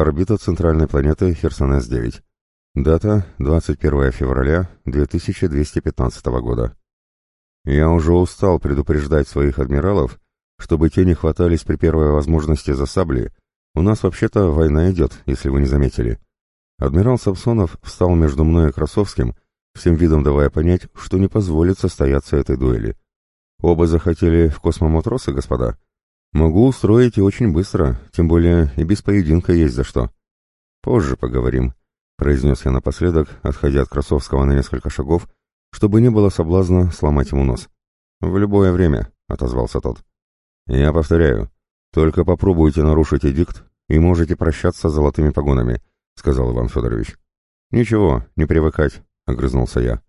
Орбита центральной планеты Херсонес-9. Дата 21 февраля 2215 года. Я уже устал предупреждать своих адмиралов, чтобы те не хватались при первой возможности за сабли. У нас вообще-то война идет, если вы не заметили. Адмирал Самсонов встал между мной и Красовским, всем видом давая понять, что не позволит состояться этой дуэли. Оба захотели в космоматросы, господа? Могу устроить и очень быстро, тем более и без поединка есть за что. Позже поговорим, произнес я напоследок, отходя от Красовского на несколько шагов, чтобы не было соблазна сломать ему нос. В любое время, отозвался тот. Я повторяю, только попробуйте нарушить эдикт, и можете прощаться с золотыми погонами, сказал Иван Федорович. Ничего, не привыкать, огрызнулся я.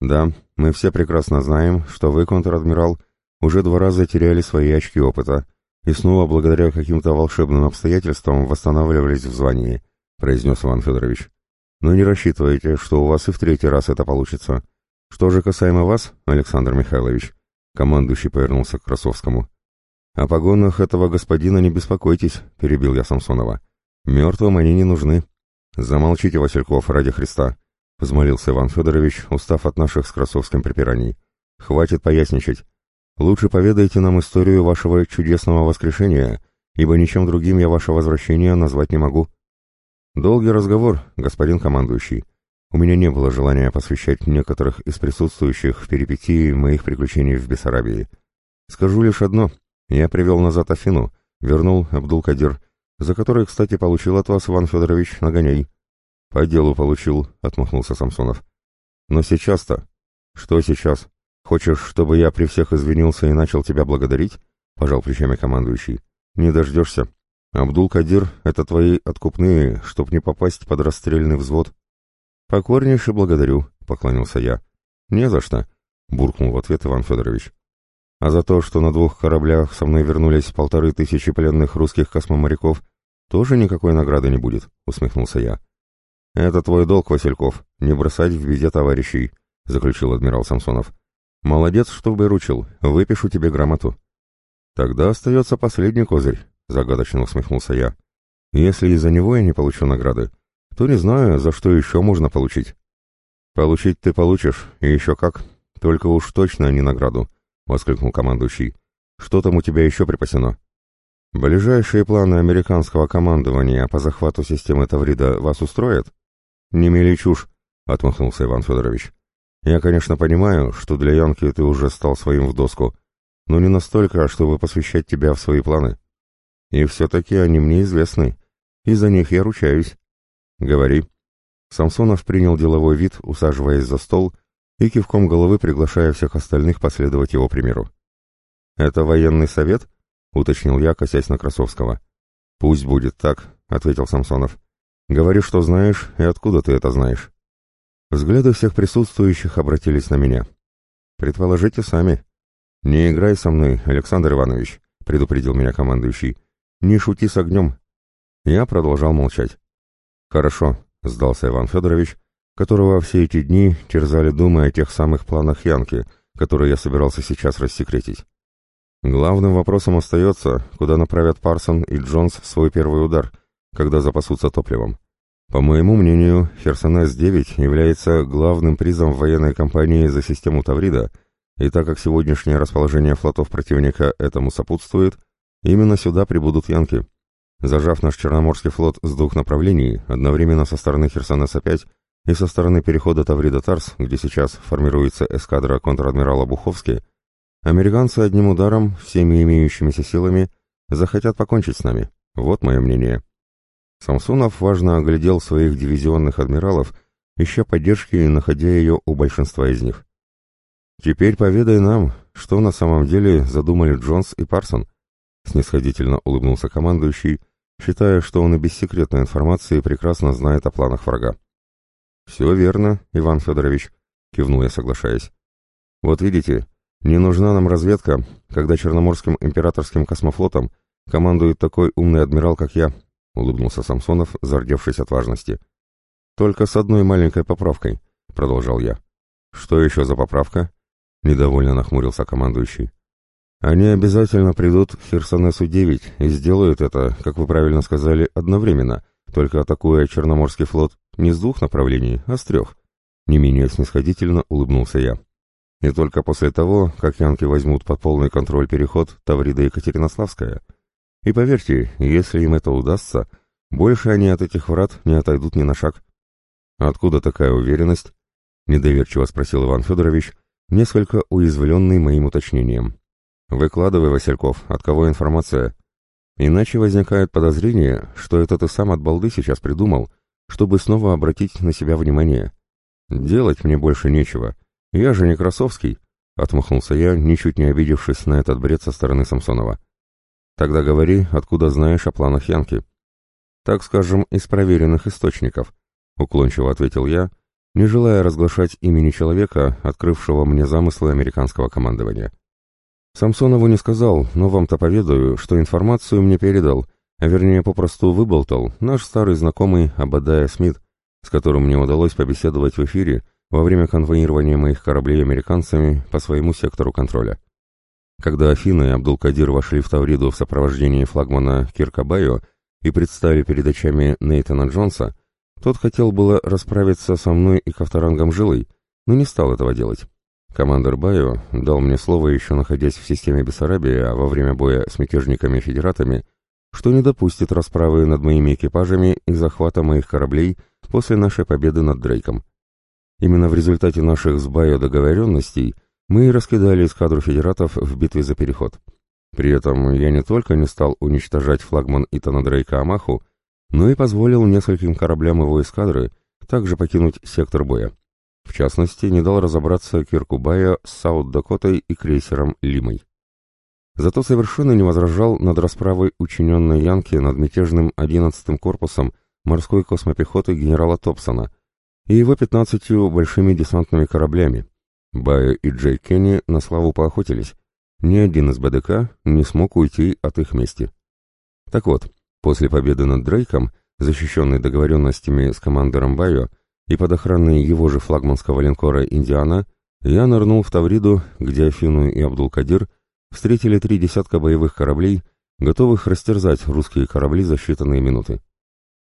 Да, мы все прекрасно знаем, что вы, контр-адмирал, уже два раза теряли свои очки опыта, и снова благодаря каким-то волшебным обстоятельствам восстанавливались в звании», — произнес Иван Федорович. «Но не рассчитывайте, что у вас и в третий раз это получится. Что же касаемо вас, Александр Михайлович?» Командующий повернулся к Красовскому. «О погонах этого господина не беспокойтесь», — перебил я Самсонова. «Мертвым они не нужны». «Замолчите, Васильков, ради Христа», — взмолился Иван Федорович, устав от наших с Красовским припираний. «Хватит поясничать. Лучше поведайте нам историю вашего чудесного воскрешения, ибо ничем другим я ваше возвращение назвать не могу. Долгий разговор, господин командующий. У меня не было желания посвящать некоторых из присутствующих в перипетии моих приключений в Бессарабии. Скажу лишь одно. Я привел назад Афину, вернул Абдул-Кадир, за который, кстати, получил от вас, Иван Федорович, нагоняй. По делу получил, отмахнулся Самсонов. Но сейчас-то... Что сейчас? «Хочешь, чтобы я при всех извинился и начал тебя благодарить?» — пожал плечами командующий. «Не дождешься. Абдул-Кадир — это твои откупные, чтоб не попасть под расстрельный взвод». «Покорнейше благодарю», — поклонился я. «Не за что», — буркнул в ответ Иван Федорович. «А за то, что на двух кораблях со мной вернулись полторы тысячи пленных русских космоморяков, тоже никакой награды не будет», — усмехнулся я. «Это твой долг, Васильков, не бросать в беде товарищей», — заключил адмирал Самсонов. «Молодец, что выручил. Выпишу тебе грамоту». «Тогда остается последний козырь», — загадочно усмехнулся я. «Если из-за него я не получу награды, то не знаю, за что еще можно получить». «Получить ты получишь, и еще как. Только уж точно не награду», — воскликнул командующий. «Что там у тебя еще припасено?» «Ближайшие планы американского командования по захвату системы Таврида вас устроят?» «Не мели чушь», — отмахнулся Иван Федорович. Я, конечно, понимаю, что для Янки ты уже стал своим в доску, но не настолько, чтобы посвящать тебя в свои планы. И все-таки они мне известны, и за них я ручаюсь. Говори. Самсонов принял деловой вид, усаживаясь за стол и кивком головы приглашая всех остальных последовать его примеру. «Это военный совет?» — уточнил я, косясь на Красовского. «Пусть будет так», — ответил Самсонов. «Говори, что знаешь, и откуда ты это знаешь». Взгляды всех присутствующих обратились на меня. «Предположите сами». «Не играй со мной, Александр Иванович», — предупредил меня командующий. «Не шути с огнем». Я продолжал молчать. «Хорошо», — сдался Иван Федорович, которого все эти дни терзали думы о тех самых планах Янки, которые я собирался сейчас рассекретить. Главным вопросом остается, куда направят Парсон и Джонс свой первый удар, когда запасутся топливом. По моему мнению, Херсонес-9 является главным призом военной кампании за систему Таврида, и так как сегодняшнее расположение флотов противника этому сопутствует, именно сюда прибудут янки. Зажав наш Черноморский флот с двух направлений, одновременно со стороны Херсонеса-5 и со стороны перехода Таврида-Тарс, где сейчас формируется эскадра контр-адмирала Буховски, американцы одним ударом, всеми имеющимися силами, захотят покончить с нами. Вот мое мнение. Самсонов важно оглядел своих дивизионных адмиралов, ища поддержки и находя ее у большинства из них. «Теперь поведай нам, что на самом деле задумали Джонс и Парсон», — снисходительно улыбнулся командующий, считая, что он и без секретной информации прекрасно знает о планах врага. «Все верно, Иван Федорович», — кивнул я, соглашаясь. «Вот видите, не нужна нам разведка, когда Черноморским императорским космофлотом командует такой умный адмирал, как я», — улыбнулся Самсонов, зардевшись от важности. «Только с одной маленькой поправкой», — продолжал я. «Что еще за поправка?» — недовольно нахмурился командующий. «Они обязательно придут в Херсонесу-9 и сделают это, как вы правильно сказали, одновременно, только атакуя Черноморский флот не с двух направлений, а с трех». Не менее снисходительно улыбнулся я. И только после того, как янки возьмут под полный контроль переход Таврида-Екатеринославская. И поверьте, если им это удастся, больше они от этих врат не отойдут ни на шаг. «Откуда такая уверенность?» — недоверчиво спросил Иван Федорович, несколько уязвленный моим уточнением. «Выкладывай, Васильков, от кого информация?» Иначе возникает подозрение, что это ты сам от балды сейчас придумал, чтобы снова обратить на себя внимание. Делать мне больше нечего, «Я же не Красовский», — отмахнулся я, ничуть не обидевшись на этот бред со стороны Самсонова. «Тогда говори, откуда знаешь о планах Янки». «Так скажем, из проверенных источников», — уклончиво ответил я, не желая разглашать имени человека, открывшего мне замыслы американского командования. Самсонову не сказал, но вам-то поведаю, что информацию мне передал, а вернее попросту выболтал, наш старый знакомый Абадая Смит, с которым мне удалось побеседовать в эфире, во время конвоирования моих кораблей американцами по своему сектору контроля. Когда Афина и Абдул-Кадир вошли в Тавриду в сопровождении флагмана Кирка Байо и предстали перед очами Нейтана Джонса, тот хотел было расправиться со мной и Кавторангом Жилой, но не стал этого делать. Командор Байо дал мне слово, еще находясь в системе Бессарабии, а во время боя с мятежниками-федератами, что не допустит расправы над моими экипажами и захвата моих кораблей после нашей победы над Дрейком. Именно в результате наших с Байо договоренностей мы раскидали эскадру федератов в битве за переход. При этом я не только не стал уничтожать флагман Итана Дрейка Амаху, но и позволил нескольким кораблям его эскадры также покинуть сектор боя. В частности, не дал разобраться Кирку Бая с Саут-Дакотой и крейсером Лимой. Зато совершенно не возражал над расправой учиненной Янки над мятежным 11-м корпусом морской космопехоты генерала Топсона – и его пятнадцатью большими десантными кораблями. Байо и Джей Кенни на славу поохотились. Ни один из БДК не смог уйти от их мести. Так вот, после победы над Дрейком, защищенной договоренностями с командором Байо и под охраной его же флагманского линкора «Индиана», я нырнул в Тавриду, где Афину и Абдул-Кадир встретили три десятка боевых кораблей, готовых растерзать русские корабли за считанные минуты.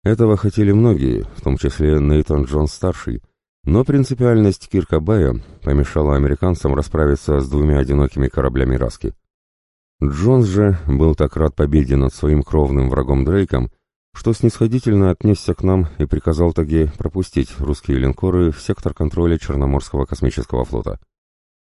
Этого хотели многие, в том числе Нейтан Джонс-старший, но принципиальность Кирка Бая помешала американцам расправиться с двумя одинокими кораблями Раски. Джонс же был так рад победе над своим кровным врагом Дрейком, что снисходительно отнесся к нам и приказал таки пропустить русские линкоры в сектор контроля Черноморского космического флота.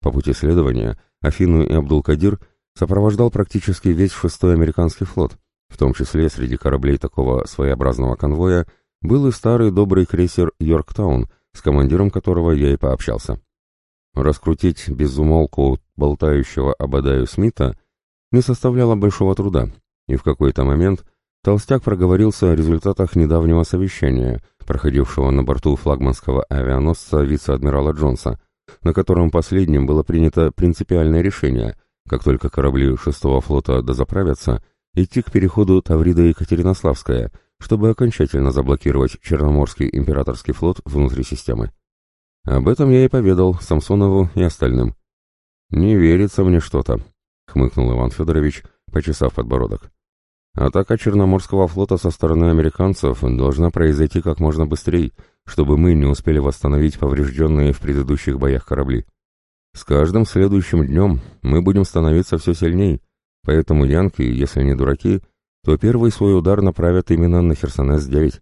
По пути следования Афину и Абдул-Кадир сопровождал практически весь шестой американский флот — в том числе среди кораблей такого своеобразного конвоя был и старый добрый крейсер «Йорктаун», с командиром которого я и пообщался. Раскрутить безумолку болтающего Абадаю Смита не составляло большого труда, и в какой-то момент Толстяк проговорился о результатах недавнего совещания, проходившего на борту флагманского авианосца вице-адмирала Джонса, на котором последним было принято принципиальное решение, как только корабли шестого флота дозаправятся – идти к переходу Таврида-Екатеринославская, чтобы окончательно заблокировать Черноморский императорский флот внутри системы. Об этом я и поведал Самсонову и остальным. «Не верится мне что-то», — хмыкнул Иван Федорович, почесав подбородок. «Атака Черноморского флота со стороны американцев должна произойти как можно быстрее, чтобы мы не успели восстановить поврежденные в предыдущих боях корабли. С каждым следующим днем мы будем становиться все сильнее, Поэтому янки, если не дураки, то первый свой удар направят именно на Херсонес-9.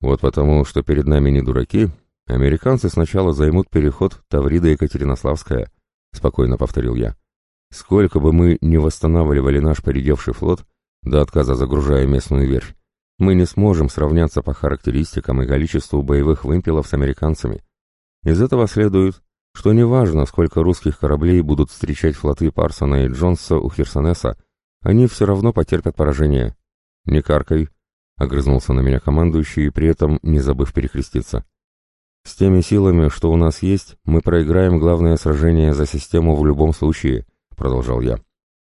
Вот потому, что перед нами не дураки, американцы сначала займут переход Таврида-Екатеринославская, спокойно повторил я. Сколько бы мы ни восстанавливали наш поредевший флот, до отказа загружая местную верфь, мы не сможем сравняться по характеристикам и количеству боевых вымпелов с американцами. Из этого следует, что неважно, сколько русских кораблей будут встречать флоты Парсона и Джонса у Херсонеса, они все равно потерпят поражение. «Не каркай», — огрызнулся на меня командующий, при этом не забыв перекреститься. «С теми силами, что у нас есть, мы проиграем главное сражение за систему в любом случае», — продолжал я.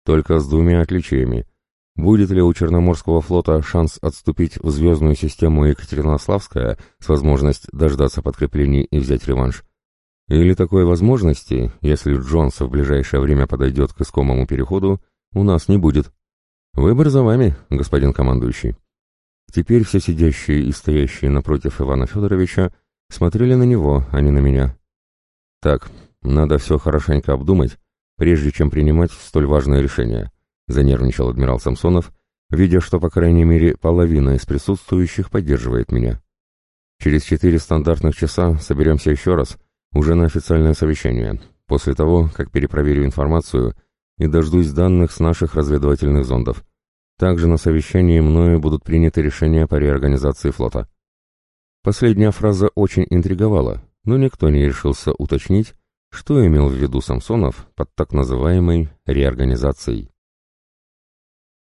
«Только с двумя отличиями. Будет ли у Черноморского флота шанс отступить в звездную систему Екатеринославская с возможностью дождаться подкреплений и взять реванш? Или такой возможности, если Джонс в ближайшее время подойдет к искомому переходу, у нас не будет? Выбор за вами, господин командующий. Теперь все сидящие и стоящие напротив Ивана Федоровича смотрели на него, а не на меня. Так, надо все хорошенько обдумать, прежде чем принимать столь важное решение занервничал адмирал Самсонов, видя, что, по крайней мере, половина из присутствующих поддерживает меня. Через четыре стандартных часа соберемся еще раз, уже на официальное совещание, после того, как перепроверю информацию и дождусь данных с наших разведывательных зондов. Также на совещании мною будут приняты решения по реорганизации флота. Последняя фраза очень интриговала, но никто не решился уточнить, что имел в виду Самсонов под так называемой реорганизацией.